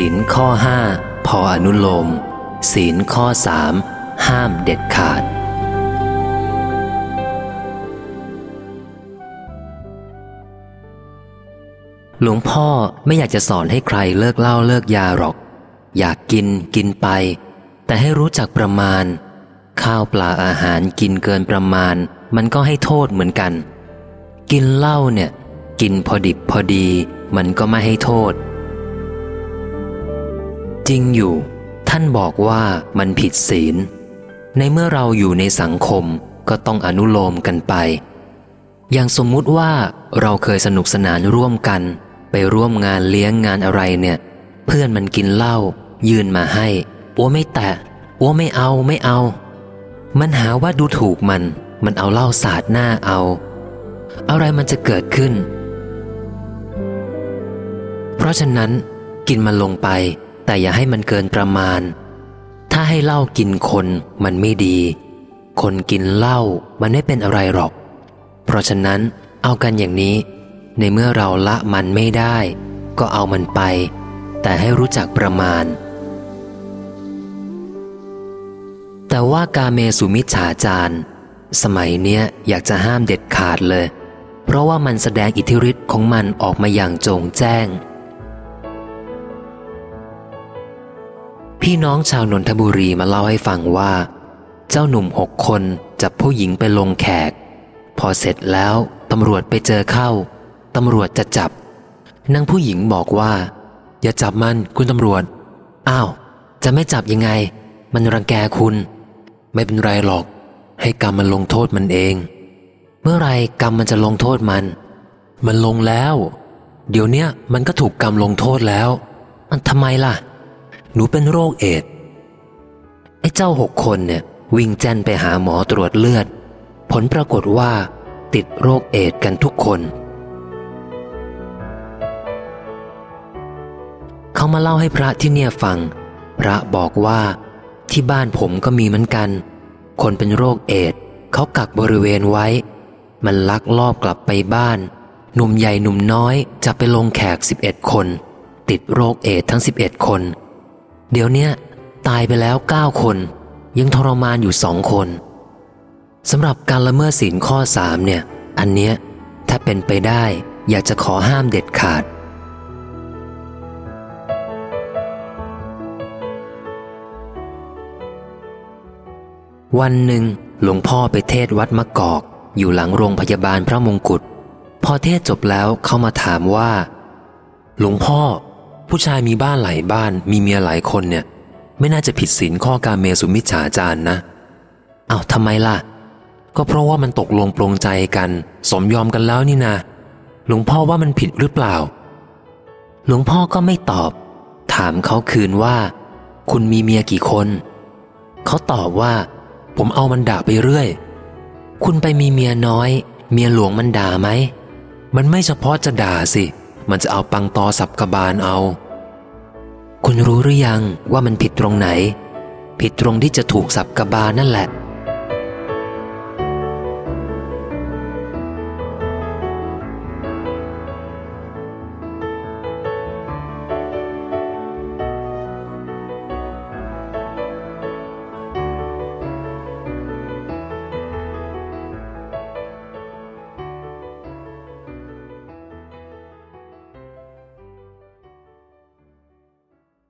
ศีลข้อห้าพออนุโลม ศีลข้อสามห้ามเด็ดขาด หลวงพ่อไม่อยากจะสอนให้ใครเลิกเหล้าเลิกยาหรอก อยากกินกินไป แต่ให้รู้จักประมาณ ข้าวปลาอาหารกินเกินประมาณ มันก็ให้โทษเหมือนกัน กินเหล้าเนี่ย กินพอดิบพอดี มันก็ไม่ให้โทษ จริงอยู่ ท่านบอกว่ามันผิดศีล ในเมื่อเราอยู่ในสังคมก็ต้องอนุโลมกันไป อย่างสมมุติว่าเราเคยสนุกสนานร่วมกัน ไปร่วมงานเลี้ยงงานอะไรเนี่ย เพื่อนมันกินเหล้ายื่นมาให้อ้วไม่แตะอ้วไม่เอาไม่เอา มันหาว่าดูถูกมัน มันเอาเหล้าสาดหน้าเอา อะไรมันจะเกิดขึ้น เพราะฉะนั้นกินมันลงไป แต่อย่าให้มันเกินประมาณ ถ้าให้เหล้ากินคนมันไม่ดี คนกินเหล้ามันไม่เป็นอะไรหรอก เพราะฉะนั้นเอากันอย่างนี้ ในเมื่อเราละมันไม่ได้ ก็เอามันไป แต่ให้รู้จักประมาณ แต่ว่ากาเมสุมิจฉาจารสมัยเนี้ยอยากจะห้ามเด็ดขาดเลย เพราะว่ามันแสดงอิทธิฤทธิ์ของมันออกมาอย่างโจงแจ้ง พี่น้องชาวนนทบุรีมาเล่าให้ฟังว่า เจ้าหนุ่มหกคนจับผู้หญิงไปลงแขก พอเสร็จแล้วตำรวจไปเจอเข้าตำรวจจะจับนางผู้หญิงบอกว่า อย่าจับมันคุณตำรวจ อ้าว จะไม่จับยังไง มันรังแกคุณ ไม่เป็นไรหรอก ให้กรรมมันลงโทษมันเอง เมื่อไรกรรมมันจะลงโทษมัน มันลงแล้ว เดี๋ยวเนี้ยมันก็ถูกกรรมลงโทษแล้ว มันทำไมล่ะ หนูเป็นโรคเอดส์ไอ้เจ้าหกคนเนี่ย วิ่งแจ้นไปหาหมอตรวจเลือด ผลปรากฏว่า ติดโรคเอดส์กันทุกคน เขามาเล่าให้พระที่เนี่ยฟัง พระบอกว่า ที่บ้านผมก็มีเหมือนกัน คนเป็นโรคเอดส์เขากักบริเวณไว้ มันลักลอบกลับไปบ้าน หนุ่มใหญ่หนุ่มน้อยจะไปลงแขก 11 คน ติดโรคเอดส์ทั้ง 11 คน เดี๋ยวเนี้ยตายไปแล้ว9คน ยังทรมานอยู่สองคนสำหรับการละเมิดศีลข้อสามเนี่ย อันเนี้ยถ้าเป็นไปได้อยากจะขอห้ามเด็ดขาด วันหนึ่งหลวงพ่อไปเทศวัดมะกอก อยู่หลังโรงพยาบาลพระมงกุฎพอเทศจบแล้วเข้ามาถามว่า หลวงพ่อ ผู้ชายมีบ้านหลายบ้านมีเมียหลายคนเนี่ย ไม่น่าจะผิดศีลข้อการเมสุมิจฉาจารนะอ้าวทำไมล่ะ ก็เพราะว่ามันตกลงปลงใจกัน สมยอมกันแล้วนี่นะหลวงพ่อว่ามันผิดหรือเปล่า หลวงพ่อก็ไม่ตอบ ถามเขาคืนว่า คุณมีเมียกี่คน เขาตอบว่า ผมเอามันด่าไปเรื่อย คุณไปมีเมียน้อย เมียหลวงมันด่าไหม มันไม่เฉพาะจะด่าสิ มันจะเอาปังตอสับกบาลเอา คุณรู้หรือยังว่ามันผิดตรงไหน ผิดตรงที่จะถูกสับกบาลนั่นแหละ